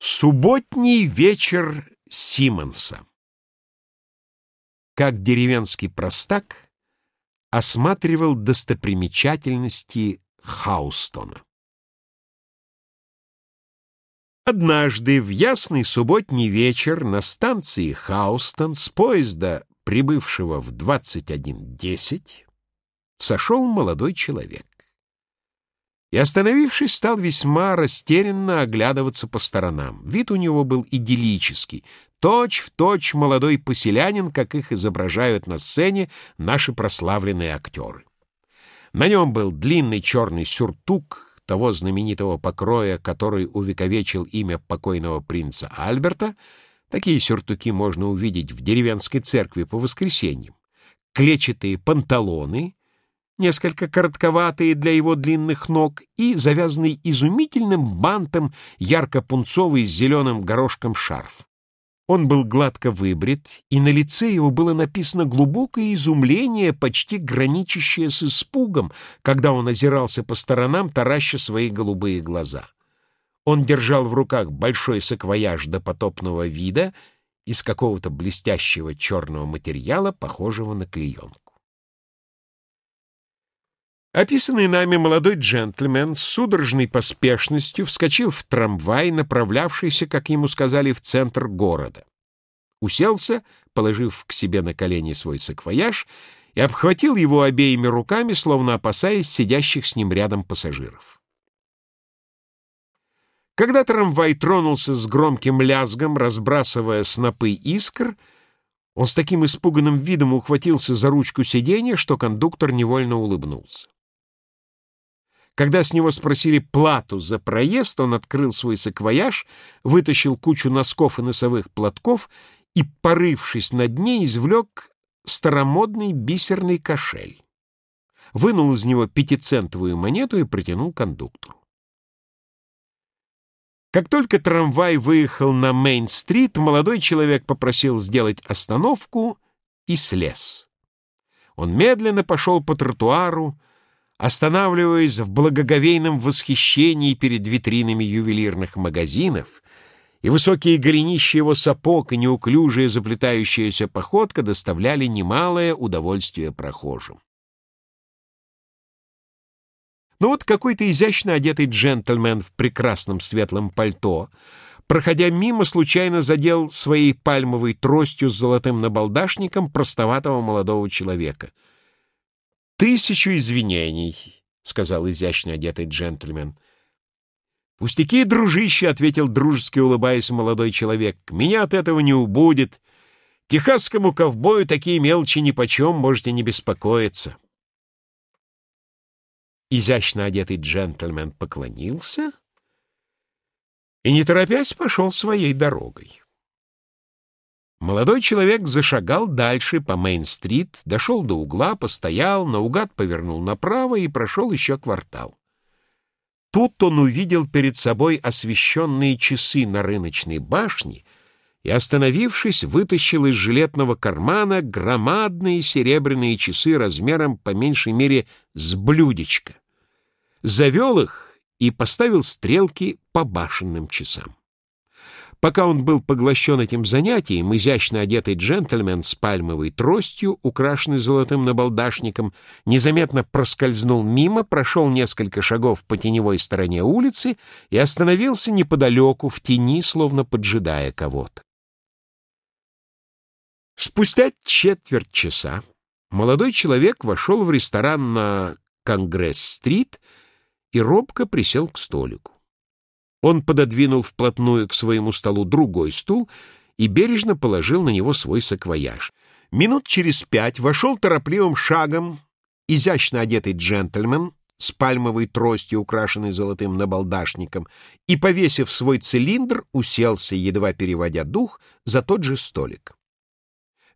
Субботний вечер Симонса Как деревенский простак осматривал достопримечательности Хаустона. Однажды в ясный субботний вечер на станции Хаустон с поезда, прибывшего в 21.10, сошел молодой человек и, остановившись, стал весьма растерянно оглядываться по сторонам. Вид у него был идиллический, точь-в-точь молодой поселянин, как их изображают на сцене наши прославленные актеры. На нем был длинный черный сюртук того знаменитого покроя, который увековечил имя покойного принца Альберта. Такие сюртуки можно увидеть в деревенской церкви по воскресеньям. Клетчатые панталоны — несколько коротковатые для его длинных ног и завязанный изумительным бантом ярко-пунцовый с зеленым горошком шарф. Он был гладко выбрит, и на лице его было написано глубокое изумление, почти граничащее с испугом, когда он озирался по сторонам, тараща свои голубые глаза. Он держал в руках большой саквояж допотопного вида из какого-то блестящего черного материала, похожего на клеенку. Описанный нами молодой джентльмен с судорожной поспешностью вскочил в трамвай, направлявшийся, как ему сказали, в центр города. Уселся, положив к себе на колени свой саквояж, и обхватил его обеими руками, словно опасаясь сидящих с ним рядом пассажиров. Когда трамвай тронулся с громким лязгом, разбрасывая снопы искр, он с таким испуганным видом ухватился за ручку сиденья, что кондуктор невольно улыбнулся. Когда с него спросили плату за проезд, он открыл свой саквояж, вытащил кучу носков и носовых платков и, порывшись на дне, извлек старомодный бисерный кошель. Вынул из него пятицентовую монету и протянул кондуктору. Как только трамвай выехал на Мейн-стрит, молодой человек попросил сделать остановку и слез. Он медленно пошел по тротуару, останавливаясь в благоговейном восхищении перед витринами ювелирных магазинов, и высокие голенища его сапог и неуклюжая заплетающаяся походка доставляли немалое удовольствие прохожим. Но вот какой-то изящно одетый джентльмен в прекрасном светлом пальто, проходя мимо, случайно задел своей пальмовой тростью с золотым набалдашником простоватого молодого человека — «Тысячу извинений», — сказал изящно одетый джентльмен. «Пустяки, дружище», — ответил дружески улыбаясь молодой человек, — «меня от этого не убудет. Техасскому ковбою такие мелочи нипочем, можете не беспокоиться». Изящно одетый джентльмен поклонился и, не торопясь, пошел своей дорогой. Молодой человек зашагал дальше по Мейн-стрит, дошел до угла, постоял, наугад повернул направо и прошел еще квартал. Тут он увидел перед собой освещенные часы на рыночной башне и, остановившись, вытащил из жилетного кармана громадные серебряные часы размером по меньшей мере с блюдечко. Завел их и поставил стрелки по башенным часам. Пока он был поглощен этим занятием, изящно одетый джентльмен с пальмовой тростью, украшенный золотым набалдашником, незаметно проскользнул мимо, прошел несколько шагов по теневой стороне улицы и остановился неподалеку, в тени, словно поджидая кого-то. Спустя четверть часа молодой человек вошел в ресторан на Конгресс-стрит и робко присел к столику. Он пододвинул вплотную к своему столу другой стул и бережно положил на него свой саквояж. Минут через пять вошел торопливым шагом изящно одетый джентльмен с пальмовой тростью, украшенной золотым набалдашником, и, повесив свой цилиндр, уселся, едва переводя дух, за тот же столик.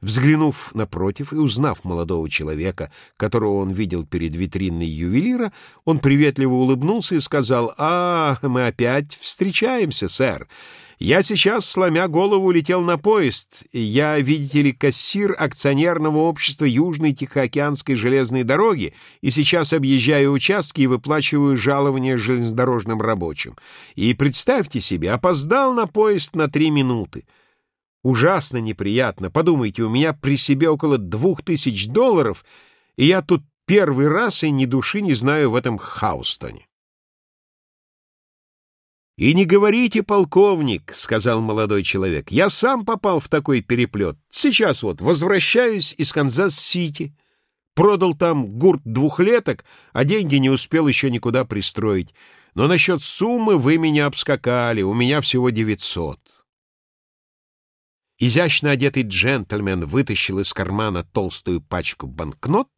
Взглянув напротив и узнав молодого человека, которого он видел перед витриной ювелира, он приветливо улыбнулся и сказал, «А, мы опять встречаемся, сэр. Я сейчас, сломя голову, летел на поезд. Я, видите ли, кассир акционерного общества Южной Тихоокеанской железной дороги, и сейчас объезжаю участки и выплачиваю жалования железнодорожным рабочим. И представьте себе, опоздал на поезд на три минуты. Ужасно неприятно. Подумайте, у меня при себе около двух тысяч долларов, и я тут первый раз и ни души не знаю в этом Хаустоне. «И не говорите, полковник», — сказал молодой человек, — «я сам попал в такой переплет. Сейчас вот возвращаюсь из Канзас-Сити. Продал там гурт двухлеток, а деньги не успел еще никуда пристроить. Но насчет суммы вы меня обскакали, у меня всего девятьсот». Изящно одетый джентльмен вытащил из кармана толстую пачку банкнот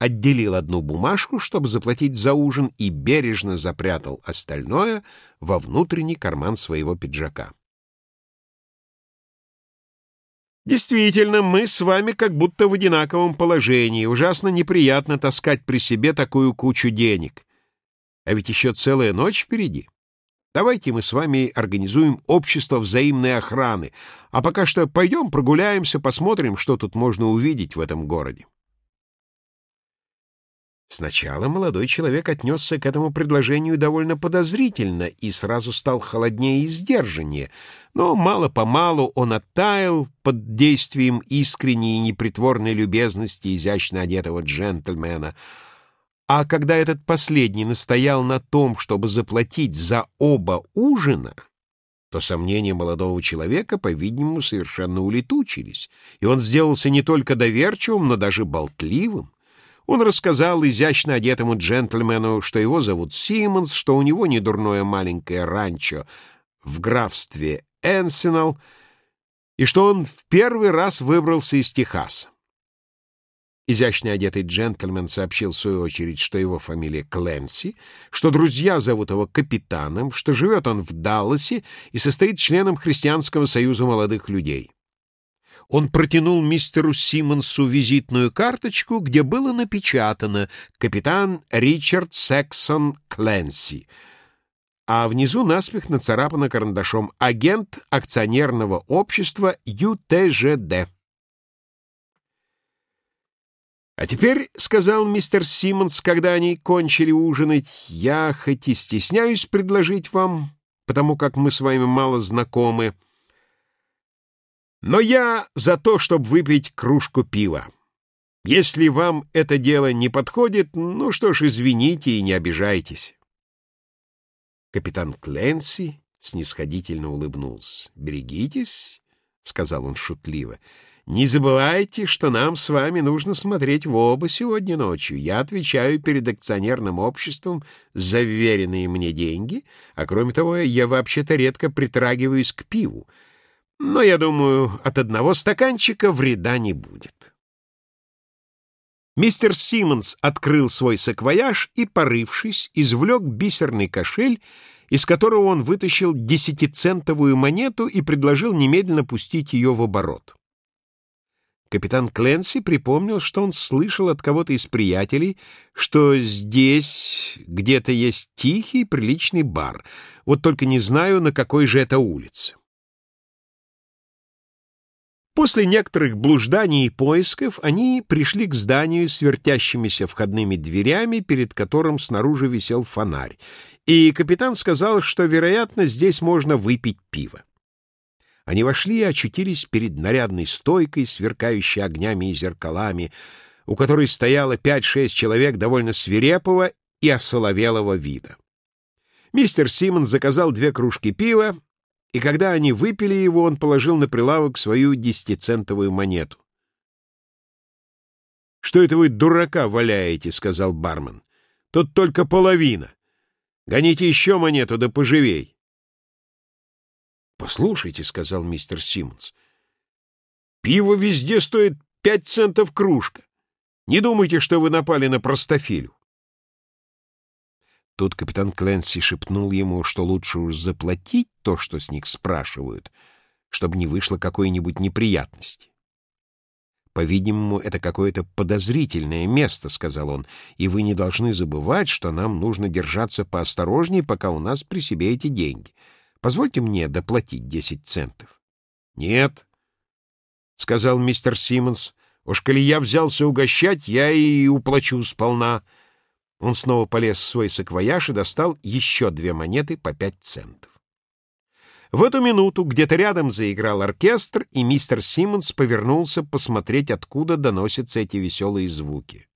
отделил одну бумажку, чтобы заплатить за ужин, и бережно запрятал остальное во внутренний карман своего пиджака. Действительно, мы с вами как будто в одинаковом положении. Ужасно неприятно таскать при себе такую кучу денег. А ведь еще целая ночь впереди. Давайте мы с вами организуем общество взаимной охраны, а пока что пойдем прогуляемся, посмотрим, что тут можно увидеть в этом городе. Сначала молодой человек отнесся к этому предложению довольно подозрительно и сразу стал холоднее и сдержаннее, но мало-помалу он оттаял под действием искренней и непритворной любезности изящно одетого джентльмена. А когда этот последний настоял на том, чтобы заплатить за оба ужина, то сомнения молодого человека, по-видимому, совершенно улетучились, и он сделался не только доверчивым, но даже болтливым. Он рассказал изящно одетому джентльмену, что его зовут Симмонс, что у него недурное маленькое ранчо в графстве Энсенал, и что он в первый раз выбрался из Техаса. Изящно одетый джентльмен сообщил в свою очередь, что его фамилия Кленси, что друзья зовут его капитаном, что живет он в Далласе и состоит членом Христианского союза молодых людей. Он протянул мистеру Симмонсу визитную карточку, где было напечатано «Капитан Ричард Сексон Кленси», а внизу наспех нацарапано карандашом «Агент акционерного общества ЮТЖД». «А теперь, — сказал мистер Симмонс, когда они кончили ужинать, — я хоть и стесняюсь предложить вам, потому как мы с вами мало знакомы, — но я за то, чтобы выпить кружку пива. Если вам это дело не подходит, ну что ж, извините и не обижайтесь. Капитан Кленси снисходительно улыбнулся. «Берегитесь», — сказал он шутливо, — «не забывайте, что нам с вами нужно смотреть в оба сегодня ночью. Я отвечаю перед акционерным обществом за вверенные мне деньги, а кроме того, я вообще-то редко притрагиваюсь к пиву. Но, я думаю, от одного стаканчика вреда не будет. Мистер Симмонс открыл свой саквояж и, порывшись, извлек бисерный кошель, из которого он вытащил десятицентовую монету и предложил немедленно пустить ее в оборот. Капитан Кленси припомнил, что он слышал от кого-то из приятелей, что здесь где-то есть тихий, приличный бар, вот только не знаю, на какой же это улице. После некоторых блужданий и поисков они пришли к зданию с вертящимися входными дверями, перед которым снаружи висел фонарь, и капитан сказал, что, вероятно, здесь можно выпить пиво. Они вошли и очутились перед нарядной стойкой, сверкающей огнями и зеркалами, у которой стояло пять-шесть человек довольно свирепого и осоловелого вида. Мистер Симон заказал две кружки пива, и когда они выпили его, он положил на прилавок свою десятицентовую монету. «Что это вы дурака валяете?» — сказал бармен. «Тут только половина. Гоните еще монету, да поживей». «Послушайте», — сказал мистер Симмонс, — «пиво везде стоит пять центов кружка. Не думайте, что вы напали на простофилю». Тут капитан Кленси шепнул ему, что лучше уж заплатить то, что с них спрашивают, чтобы не вышло какой-нибудь неприятности. «По-видимому, это какое-то подозрительное место», — сказал он, «и вы не должны забывать, что нам нужно держаться поосторожнее, пока у нас при себе эти деньги. Позвольте мне доплатить десять центов. — Нет, — сказал мистер Симмонс. — Уж коли я взялся угощать, я и уплачу сполна. Он снова полез в свой саквояж и достал еще две монеты по пять центов. В эту минуту где-то рядом заиграл оркестр, и мистер Симмонс повернулся посмотреть, откуда доносятся эти веселые звуки.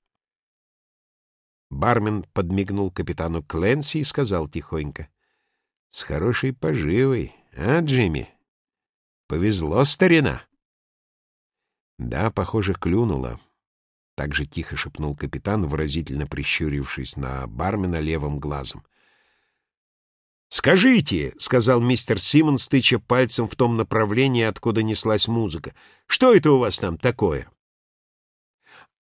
Бармен подмигнул капитану Кленси и сказал тихонько. — С хорошей поживой, а, Джимми? Повезло, старина. — Да, похоже, клюнуло. Так же тихо шепнул капитан, выразительно прищурившись на бармена левым глазом. «Скажите», — сказал мистер Симмонс, тыча пальцем в том направлении, откуда неслась музыка, — «что это у вас там такое?»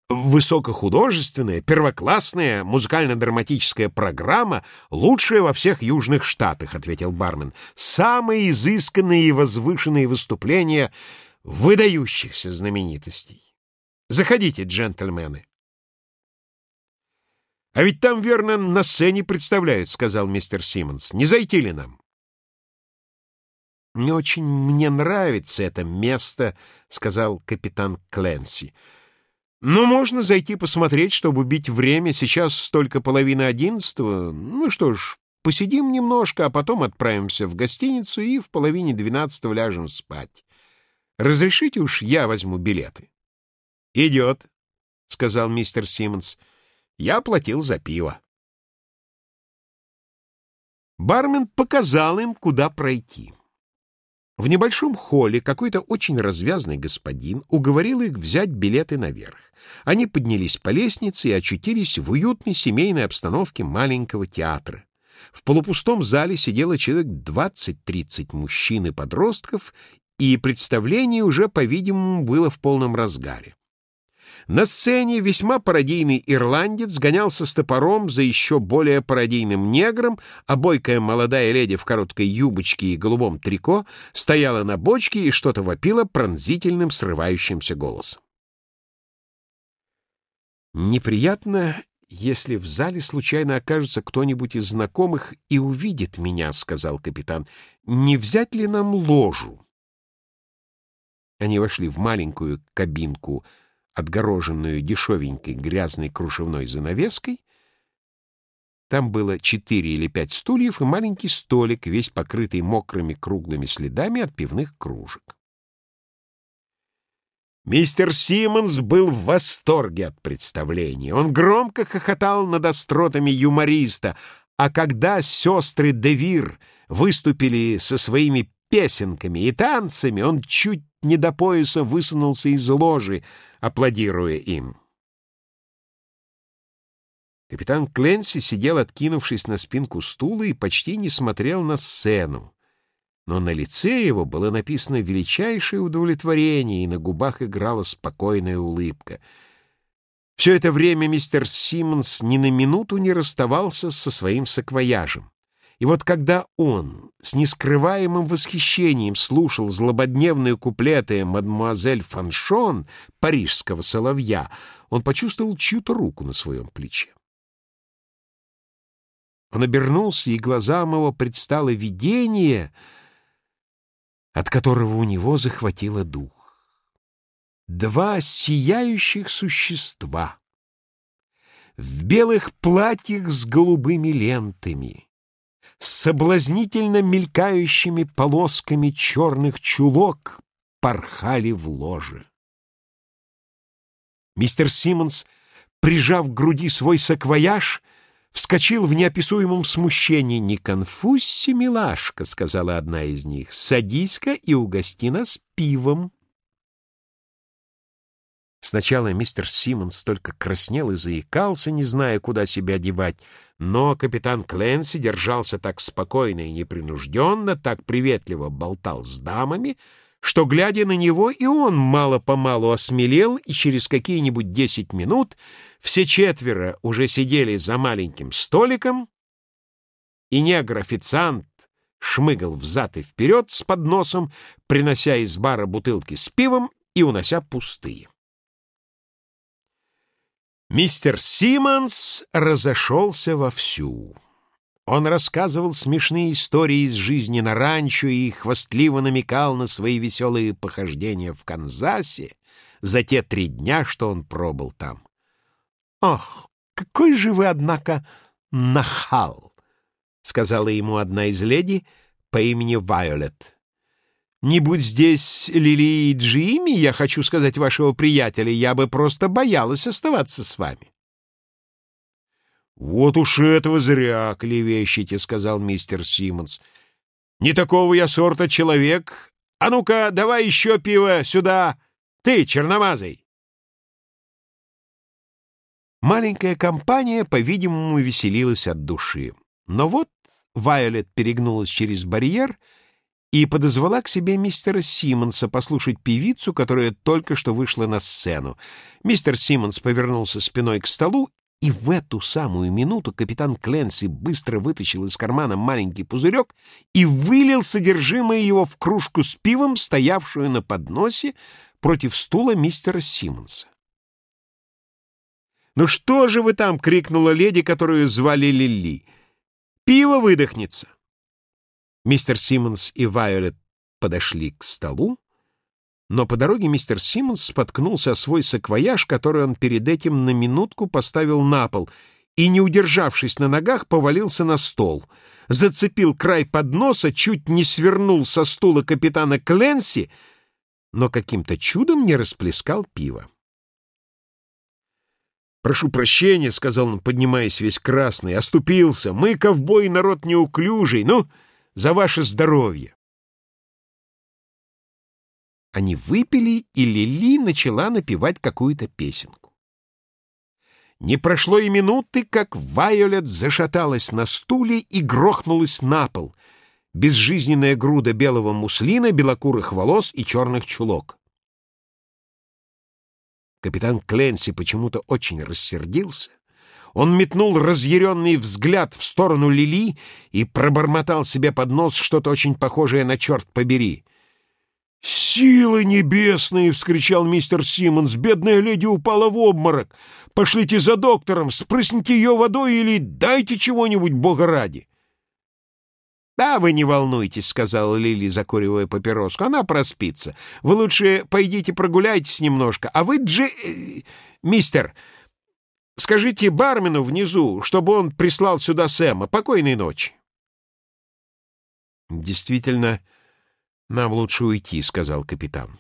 «Высокохудожественная, первоклассная музыкально-драматическая программа, лучшая во всех южных штатах», — ответил бармен. «Самые изысканные и возвышенные выступления выдающихся знаменитостей. Заходите, джентльмены. — А ведь там, верно, на сцене представляют, — сказал мистер Симмонс. — Не зайти ли нам? — Не очень мне нравится это место, — сказал капитан Кленси. — Но можно зайти посмотреть, чтобы убить время. Сейчас только половина одиннадцатого. Ну что ж, посидим немножко, а потом отправимся в гостиницу и в половине двенадцатого ляжем спать. Разрешите уж я возьму билеты? «Идет», — сказал мистер Симмонс. «Я платил за пиво». Бармен показал им, куда пройти. В небольшом холле какой-то очень развязный господин уговорил их взять билеты наверх. Они поднялись по лестнице и очутились в уютной семейной обстановке маленького театра. В полупустом зале сидело человек 20-30 мужчин и подростков, и представление уже, по-видимому, было в полном разгаре. На сцене весьма пародийный ирландец гонялся с топором за еще более пародийным негром, а бойкая молодая леди в короткой юбочке и голубом трико стояла на бочке и что-то вопила пронзительным срывающимся голосом. «Неприятно, если в зале случайно окажется кто-нибудь из знакомых и увидит меня», — сказал капитан. «Не взять ли нам ложу?» Они вошли в маленькую кабинку — отгороженную дешевенькой грязной кружевной занавеской. Там было четыре или пять стульев и маленький столик, весь покрытый мокрыми круглыми следами от пивных кружек. Мистер Симмонс был в восторге от представления. Он громко хохотал над остротами юмориста, а когда сестры Девир выступили со своими песенками и танцами, он чуть не до пояса высунулся из ложи, аплодируя им. Капитан Кленси сидел, откинувшись на спинку стула, и почти не смотрел на сцену. Но на лице его было написано величайшее удовлетворение, и на губах играла спокойная улыбка. Все это время мистер Симмонс ни на минуту не расставался со своим саквояжем. И вот когда он с нескрываемым восхищением слушал злободневные куплеты мадемуазель Фаншон, парижского соловья, он почувствовал чью-то руку на своем плече. Он обернулся, и глазам его предстало видение, от которого у него захватило дух. Два сияющих существа в белых платьях с голубыми лентами — с соблазнительно мелькающими полосками черных чулок порхали в ложе. Мистер Симмонс, прижав к груди свой саквояж, вскочил в неописуемом смущении. «Не конфузься, милашка», — сказала одна из них, — «садись-ка и угости нас пивом». Сначала мистер Симмонс только краснел и заикался, не зная, куда себя девать, но капитан Кленси держался так спокойно и непринужденно, так приветливо болтал с дамами, что, глядя на него, и он мало-помалу осмелел, и через какие-нибудь десять минут все четверо уже сидели за маленьким столиком, и негр-официант шмыгал взад и вперед с подносом, принося из бара бутылки с пивом и унося пустые. Мистер Симмонс разошелся вовсю. Он рассказывал смешные истории из жизни на ранчо и хвастливо намекал на свои веселые похождения в Канзасе за те три дня, что он пробыл там. «Ах, какой же вы, однако, нахал!» — сказала ему одна из леди по имени Вайолет. «Не будь здесь Лили и Джимми, я хочу сказать вашего приятеля, я бы просто боялась оставаться с вами». «Вот уж этого зря клевещете», — сказал мистер Симмонс. «Не такого я сорта человек. А ну-ка, давай еще пиво сюда. Ты, черномазый!» Маленькая компания, по-видимому, веселилась от души. Но вот Вайолет перегнулась через барьер и подозвала к себе мистера Симмонса послушать певицу, которая только что вышла на сцену. Мистер Симмонс повернулся спиной к столу и в эту самую минуту капитан Кленси быстро вытащил из кармана маленький пузырек и вылил содержимое его в кружку с пивом, стоявшую на подносе против стула мистера Симмонса. «Ну что же вы там?» — крикнула леди, которую звали Лили. «Пиво выдохнется!» Мистер Симмонс и Вайолет подошли к столу, но по дороге мистер Симмонс споткнулся о свой саквояж, который он перед этим на минутку поставил на пол, и, не удержавшись на ногах, повалился на стол. Зацепил край подноса, чуть не свернул со стула капитана Кленси, но каким-то чудом не расплескал пиво. «Прошу прощения», — сказал он, поднимаясь весь красный, — «оступился. Мы, ковбои, народ неуклюжий. Ну, за ваше здоровье!» Они выпили, и Лили начала напевать какую-то песенку. Не прошло и минуты, как Вайолет зашаталась на стуле и грохнулась на пол. Безжизненная груда белого муслина, белокурых волос и черных чулок. Капитан Кленси почему-то очень рассердился. Он метнул разъяренный взгляд в сторону Лили и пробормотал себе под нос что-то очень похожее на «черт побери». «Силы небесные!» — вскричал мистер Симмонс. «Бедная леди упала в обморок! Пошлите за доктором, спрысните ее водой или дайте чего-нибудь, бога ради!» «Да, вы не волнуйтесь», — сказала Лили, закуривая папироску. «Она проспится. Вы лучше пойдите прогуляйтесь немножко. А вы, Джи... Э, мистер, скажите бармену внизу, чтобы он прислал сюда Сэма. Покойной ночи». Действительно, — «Нам лучше уйти», — сказал капитан.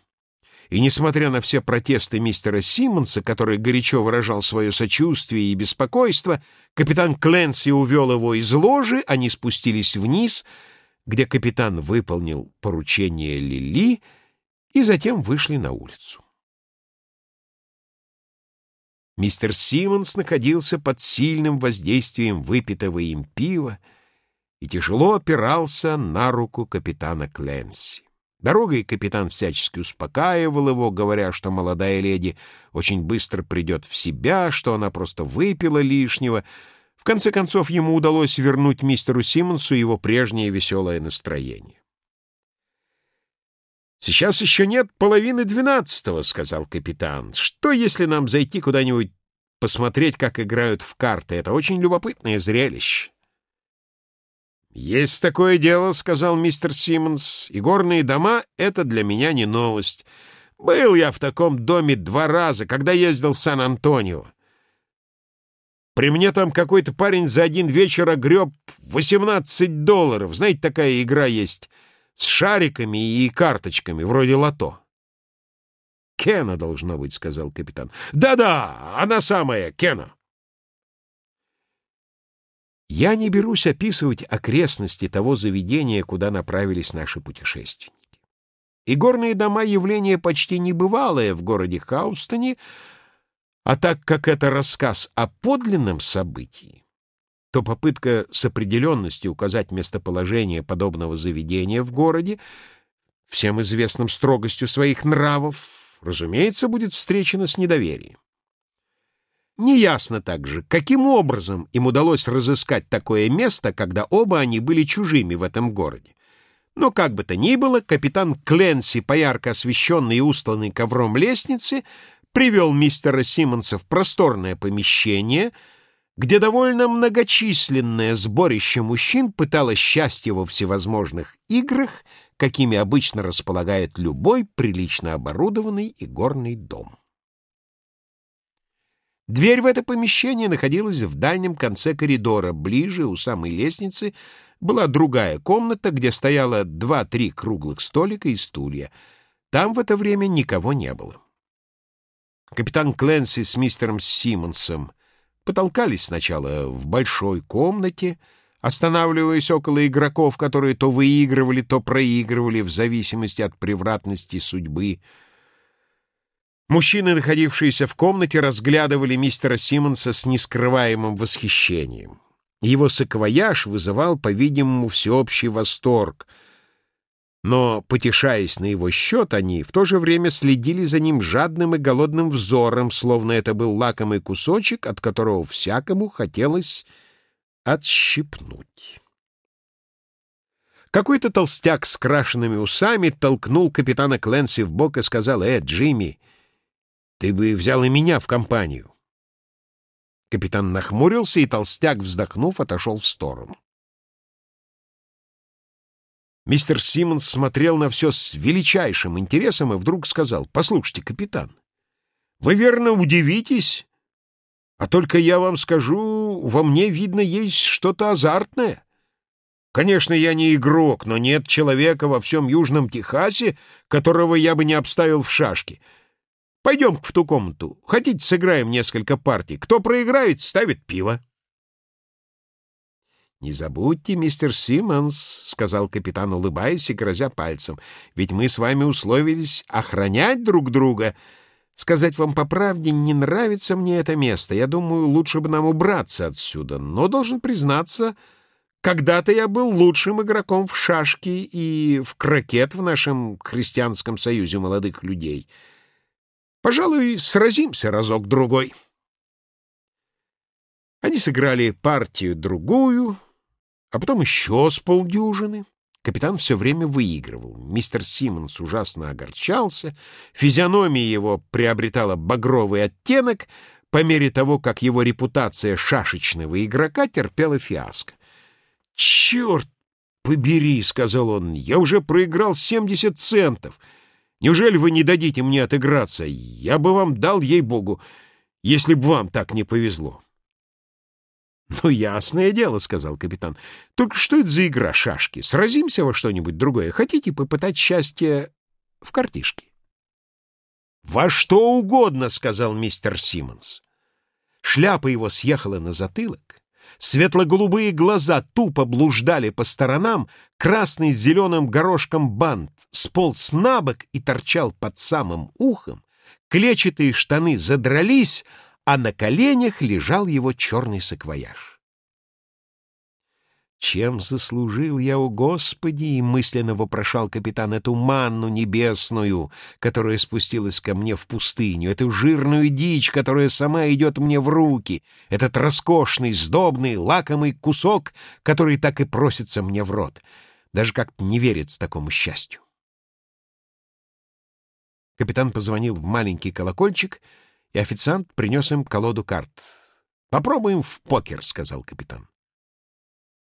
И, несмотря на все протесты мистера Симмонса, который горячо выражал свое сочувствие и беспокойство, капитан Кленси увел его из ложи, они спустились вниз, где капитан выполнил поручение Лили, и затем вышли на улицу. Мистер Симмонс находился под сильным воздействием выпитого им пива, и тяжело опирался на руку капитана Кленси. Дорогой капитан всячески успокаивал его, говоря, что молодая леди очень быстро придет в себя, что она просто выпила лишнего. В конце концов, ему удалось вернуть мистеру Симмонсу его прежнее веселое настроение. «Сейчас еще нет половины двенадцатого», — сказал капитан. «Что, если нам зайти куда-нибудь посмотреть, как играют в карты? Это очень любопытное зрелище». «Есть такое дело», — сказал мистер Симмонс, — «и горные дома — это для меня не новость. Был я в таком доме два раза, когда ездил в Сан-Антонио. При мне там какой-то парень за один вечер огреб 18 долларов. Знаете, такая игра есть с шариками и карточками, вроде лото». «Кена, должно быть», — сказал капитан. «Да-да, она самая, Кена». Я не берусь описывать окрестности того заведения, куда направились наши путешественники. И горные дома — явление почти небывалое в городе Хаустоне, а так как это рассказ о подлинном событии, то попытка с определенностью указать местоположение подобного заведения в городе, всем известным строгостью своих нравов, разумеется, будет встречена с недоверием. Неясно также, каким образом им удалось разыскать такое место, когда оба они были чужими в этом городе. Но как бы то ни было, капитан Кленси по ярко освещенной и устланной ковром лестнице привел мистера Симмонса в просторное помещение, где довольно многочисленное сборище мужчин пыталось счастье во всевозможных играх, какими обычно располагает любой прилично оборудованный и горный дом. Дверь в это помещение находилась в дальнем конце коридора, ближе, у самой лестницы, была другая комната, где стояло два-три круглых столика и стулья. Там в это время никого не было. Капитан Кленси с мистером Симмонсом потолкались сначала в большой комнате, останавливаясь около игроков, которые то выигрывали, то проигрывали в зависимости от превратности судьбы. Мужчины, находившиеся в комнате, разглядывали мистера Симмонса с нескрываемым восхищением. Его саквояж вызывал, по-видимому, всеобщий восторг — но, потешаясь на его счет, они в то же время следили за ним жадным и голодным взором, словно это был лакомый кусочек, от которого всякому хотелось отщипнуть. Какой-то толстяк с крашенными усами толкнул капитана Кленси в бок и сказал, «Э, Джимми, ты бы взял и меня в компанию». Капитан нахмурился, и толстяк, вздохнув, отошел в сторону. Мистер Симмонс смотрел на все с величайшим интересом и вдруг сказал, «Послушайте, капитан, вы верно удивитесь, а только я вам скажу, во мне, видно, есть что-то азартное. Конечно, я не игрок, но нет человека во всем Южном Техасе, которого я бы не обставил в шашки. пойдем в ту комнату. Хотите, сыграем несколько партий. Кто проиграет, ставит пиво». «Не забудьте, мистер Симмонс», — сказал капитан, улыбаясь и грозя пальцем, «ведь мы с вами условились охранять друг друга. Сказать вам по правде, не нравится мне это место. Я думаю, лучше бы нам убраться отсюда. Но, должен признаться, когда-то я был лучшим игроком в шашки и в крокет в нашем христианском союзе молодых людей. Пожалуй, сразимся разок-другой». Они сыграли партию-другую, а потом еще с полдюжины. Капитан все время выигрывал. Мистер Симмонс ужасно огорчался, физиономия его приобретала багровый оттенок по мере того, как его репутация шашечного игрока терпела фиаско. «Черт побери!» — сказал он. «Я уже проиграл 70 центов. Неужели вы не дадите мне отыграться? Я бы вам дал, ей-богу, если бы вам так не повезло». «Ну, ясное дело», — сказал капитан. «Только что это за игра шашки? Сразимся во что-нибудь другое. Хотите попытать счастье в картишке?» «Во что угодно», — сказал мистер Симмонс. Шляпа его съехала на затылок, светло-голубые глаза тупо блуждали по сторонам, красный с зеленым горошком бант сполз на бок и торчал под самым ухом, клетчатые штаны задрались, а на коленях лежал его черный саквояж. «Чем заслужил я, у Господи?» — мысленно вопрошал капитан эту манну небесную, которая спустилась ко мне в пустыню, эту жирную дичь, которая сама идет мне в руки, этот роскошный, сдобный, лакомый кусок, который так и просится мне в рот. Даже как-то не верится такому счастью. Капитан позвонил в маленький колокольчик — и официант принес им колоду карт. «Попробуем в покер», — сказал капитан.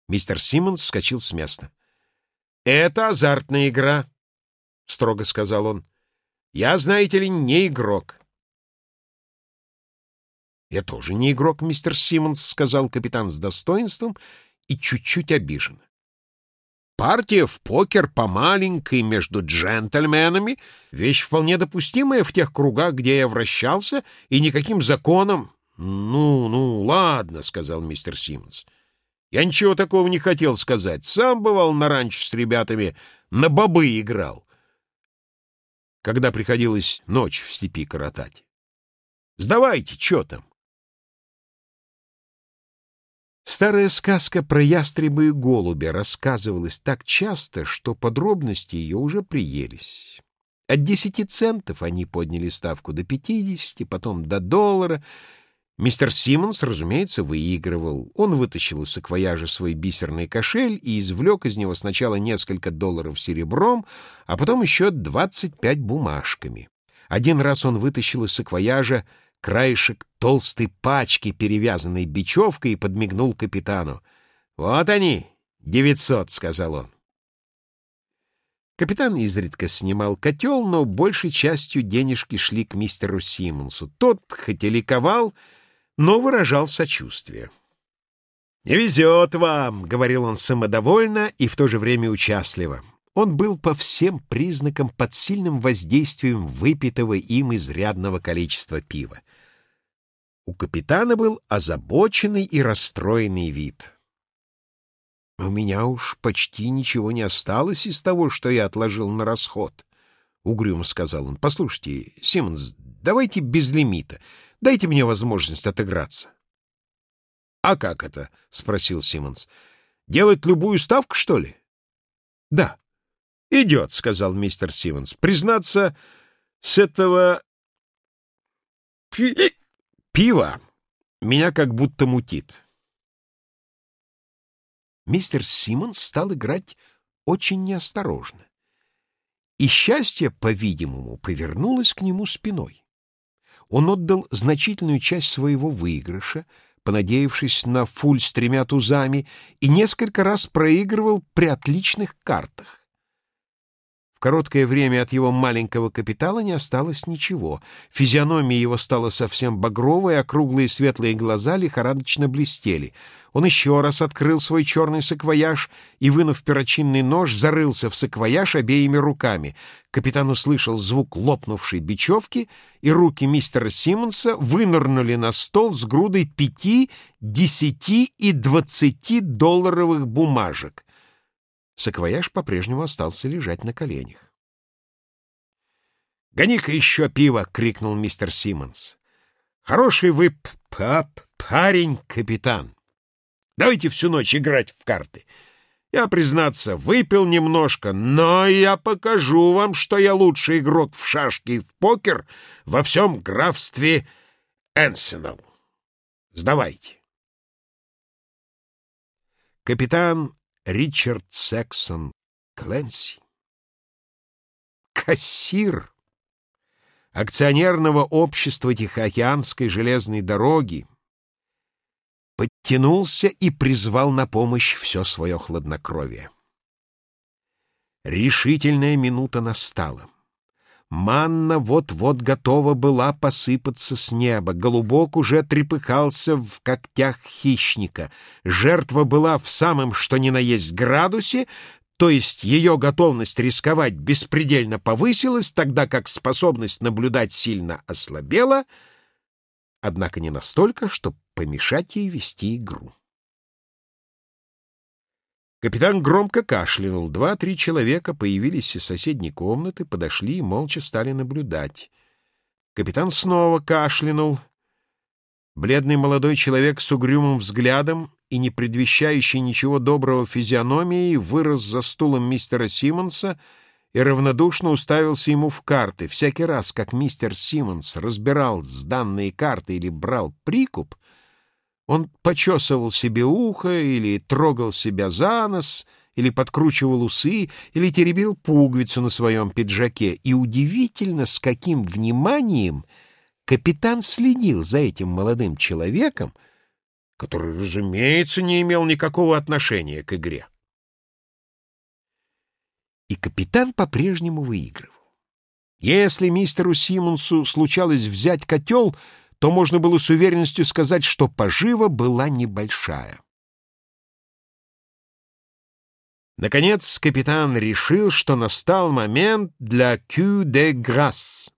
Мистер Симмонс вскочил с места. «Это азартная игра», — строго сказал он. «Я, знаете ли, не игрок». «Я тоже не игрок, мистер Симмонс», — сказал капитан с достоинством и чуть-чуть обиженно. Партия в покер по маленькой между джентльменами — вещь вполне допустимая в тех кругах, где я вращался, и никаким законом... — Ну, ну, ладно, — сказал мистер Симмонс. — Я ничего такого не хотел сказать. Сам бывал на ранчо с ребятами, на бобы играл, когда приходилось ночь в степи коротать. Сдавайте, что там? Старая сказка про ястреба и голубя рассказывалась так часто, что подробности ее уже приелись. От десяти центов они подняли ставку до пятидесяти, потом до доллара. Мистер Симмонс, разумеется, выигрывал. Он вытащил из саквояжа свой бисерный кошель и извлек из него сначала несколько долларов серебром, а потом еще двадцать пять бумажками. Один раз он вытащил из саквояжа краешек толстой пачки, перевязанной бечевкой, и подмигнул капитану. «Вот они, девятьсот», — сказал он. Капитан изредка снимал котел, но большей частью денежки шли к мистеру Симмонсу. Тот, хоть и ликовал, но выражал сочувствие. «Не везет вам», — говорил он самодовольно и в то же время участливо. Он был по всем признакам под сильным воздействием выпитого им изрядного количества пива. У капитана был озабоченный и расстроенный вид. «У меня уж почти ничего не осталось из того, что я отложил на расход», — угрюмо сказал он. «Послушайте, Симмонс, давайте без лимита. Дайте мне возможность отыграться». «А как это?» — спросил Симмонс. «Делать любую ставку, что ли?» «Да». «Идет», — сказал мистер Симмонс. «Признаться, с этого пива меня как будто мутит». Мистер Симмонс стал играть очень неосторожно. И счастье, по-видимому, повернулось к нему спиной. Он отдал значительную часть своего выигрыша, понадеявшись на фуль с тремя тузами, и несколько раз проигрывал при отличных картах. Короткое время от его маленького капитала не осталось ничего. Физиономия его стала совсем багровой, а круглые светлые глаза лихорадочно блестели. Он еще раз открыл свой черный саквояж и, вынув перочинный нож, зарылся в саквояж обеими руками. Капитан услышал звук лопнувшей бечевки, и руки мистера Симмонса вынырнули на стол с грудой пяти, десяти и двадцати долларовых бумажек. Саквояж по-прежнему остался лежать на коленях. «Гони-ка еще пиво!» — крикнул мистер Симмонс. «Хороший вы парень, капитан! Давайте всю ночь играть в карты. Я, признаться, выпил немножко, но я покажу вам, что я лучший игрок в шашки и в покер во всем графстве Энсенал. Сдавайте!» Капитан Ричард Сексон Кленси. Кассир акционерного общества Тихоокеанской железной дороги подтянулся и призвал на помощь все свое хладнокровие. Решительная минута настала. Манна вот-вот готова была посыпаться с неба, голубок уже трепыхался в когтях хищника. Жертва была в самом что ни на есть градусе, то есть ее готовность рисковать беспредельно повысилась, тогда как способность наблюдать сильно ослабела, однако не настолько, чтобы помешать ей вести игру. Капитан громко кашлянул. Два-три человека появились из соседней комнаты, подошли и молча стали наблюдать. Капитан снова кашлянул. Бледный молодой человек с угрюмым взглядом и не предвещающий ничего доброго физиономией вырос за стулом мистера Симмонса и равнодушно уставился ему в карты. Всякий раз, как мистер Симмонс разбирал сданные карты или брал прикуп, он почесывал себе ухо или трогал себя за нос, или подкручивал усы, или теребил пуговицу на своем пиджаке. И удивительно, с каким вниманием капитан следил за этим молодым человеком, который, разумеется, не имел никакого отношения к игре. И капитан по-прежнему выигрывал. Если мистеру Симмонсу случалось взять котел — то можно было с уверенностью сказать, что пожива была небольшая. Наконец капитан решил, что настал момент для «кю де грасс»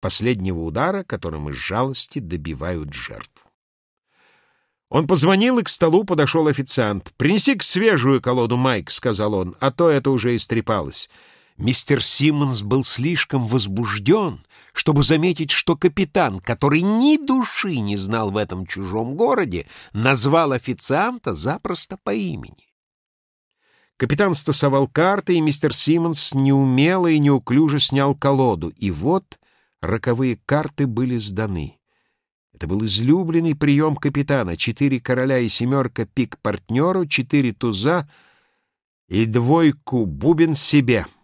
последнего удара, которым из жалости добивают жертву. Он позвонил, и к столу подошел официант. «Принеси-ка свежую колоду, Майк», — сказал он, — «а то это уже истрепалось». Мистер Симмонс был слишком возбужден, чтобы заметить, что капитан, который ни души не знал в этом чужом городе, назвал официанта запросто по имени. Капитан стасовал карты, и мистер Симмонс неумело и неуклюже снял колоду, и вот роковые карты были сданы. Это был излюбленный прием капитана — четыре короля и семерка пик партнеру, четыре туза и двойку бубен себе —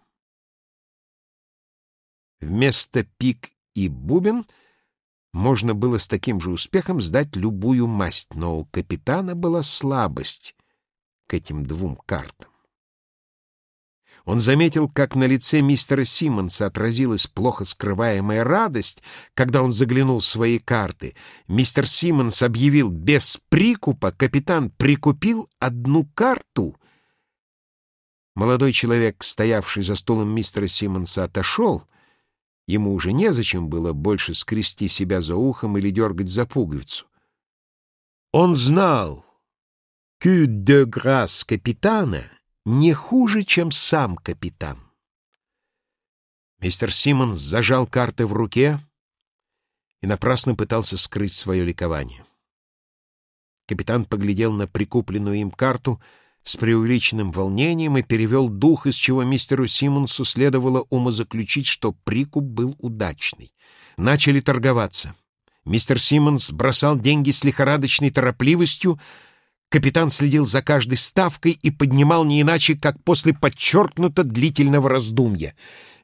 Вместо пик и бубен можно было с таким же успехом сдать любую масть, но у капитана была слабость к этим двум картам. Он заметил, как на лице мистера Симмонса отразилась плохо скрываемая радость, когда он заглянул в свои карты. Мистер Симмонс объявил без прикупа, капитан прикупил одну карту. Молодой человек, стоявший за столом мистера Симмонса, отошел. Ему уже незачем было больше скрести себя за ухом или дергать за пуговицу. Он знал, «Кю де грас капитана» не хуже, чем сам капитан. Мистер Симмонс зажал карты в руке и напрасно пытался скрыть свое ликование. Капитан поглядел на прикупленную им карту с преувеличенным волнением и перевел дух, из чего мистеру Симмонсу следовало умозаключить, что прикуп был удачный. Начали торговаться. Мистер Симмонс бросал деньги с лихорадочной торопливостью, Капитан следил за каждой ставкой и поднимал не иначе, как после подчеркнуто длительного раздумья.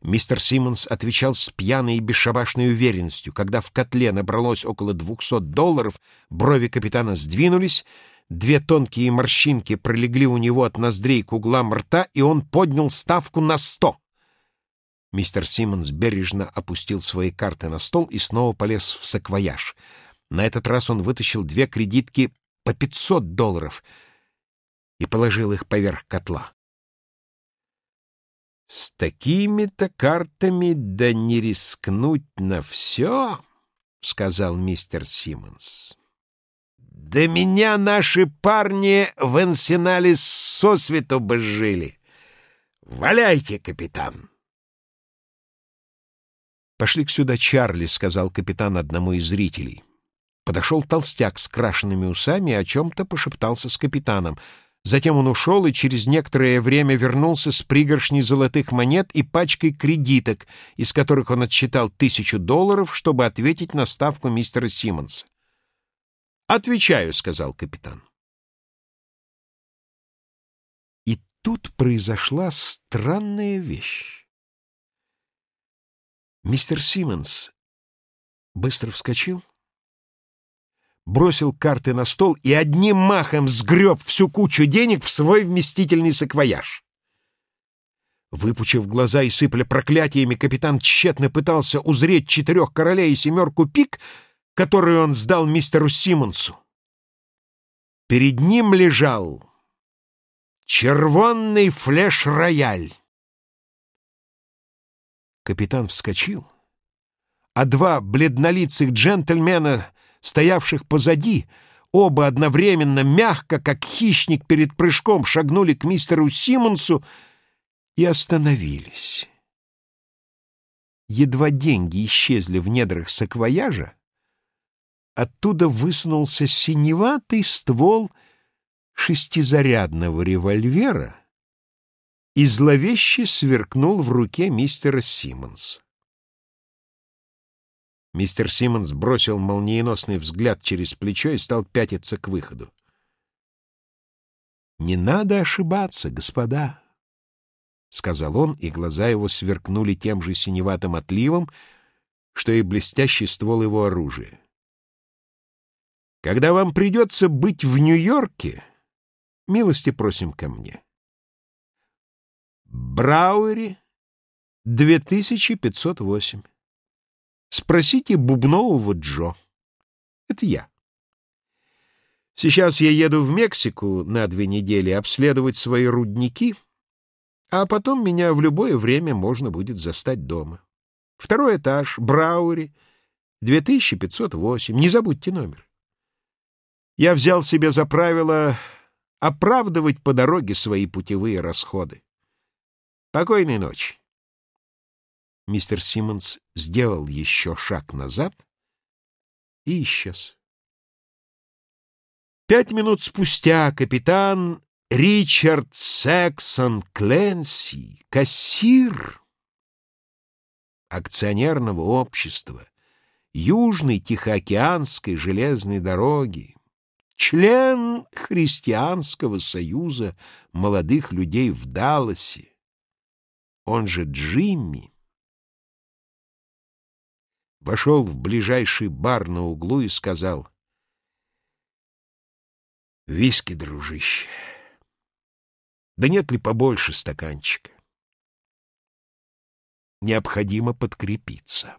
Мистер Симмонс отвечал с пьяной и бесшабашной уверенностью. Когда в котле набралось около двухсот долларов, брови капитана сдвинулись, две тонкие морщинки пролегли у него от ноздрей к углам рта, и он поднял ставку на сто. Мистер Симмонс бережно опустил свои карты на стол и снова полез в саквояж. На этот раз он вытащил две кредитки по пятьсот долларов и положил их поверх котла. «С такими-то картами да не рискнуть на все», — сказал мистер Симмонс. «Да меня наши парни в Энсенале сосвету бы жили. Валяйте, капитан!» «Пошли к сюда, Чарли», — сказал капитан одному из зрителей. Подошел толстяк с крашенными усами и о чем-то пошептался с капитаном. Затем он ушел и через некоторое время вернулся с пригоршней золотых монет и пачкой кредиток, из которых он отсчитал тысячу долларов, чтобы ответить на ставку мистера Симмонса. «Отвечаю», — сказал капитан. И тут произошла странная вещь. Мистер Симмонс быстро вскочил, бросил карты на стол и одним махом сгреб всю кучу денег в свой вместительный саквояж. Выпучив глаза и сыпля проклятиями, капитан тщетно пытался узреть четырех королей и семерку пик, которую он сдал мистеру Симмонсу. Перед ним лежал червонный флеш-рояль. Капитан вскочил, а два бледнолицых джентльмена стоявших позади, оба одновременно, мягко, как хищник перед прыжком, шагнули к мистеру Симмонсу и остановились. Едва деньги исчезли в недрах саквояжа, оттуда высунулся синеватый ствол шестизарядного револьвера и зловеще сверкнул в руке мистера Симмонса. Мистер Симмонс бросил молниеносный взгляд через плечо и стал пятиться к выходу. «Не надо ошибаться, господа», — сказал он, и глаза его сверкнули тем же синеватым отливом, что и блестящий ствол его оружия. «Когда вам придется быть в Нью-Йорке, милости просим ко мне». Брауэри, 2508. Спросите бубнового Джо. Это я. Сейчас я еду в Мексику на две недели обследовать свои рудники, а потом меня в любое время можно будет застать дома. Второй этаж, Брауэри, 2508. Не забудьте номер. Я взял себе за правило оправдывать по дороге свои путевые расходы. Покойной ночи. Мистер Симмонс сделал еще шаг назад и исчез. Пять минут спустя капитан Ричард Сексон Кленси, кассир акционерного общества Южной Тихоокеанской железной дороги, член Христианского союза молодых людей в Далласе, он же Джимми, вошел в ближайший бар на углу и сказал «Виски, дружище, да нет ли побольше стаканчика? Необходимо подкрепиться».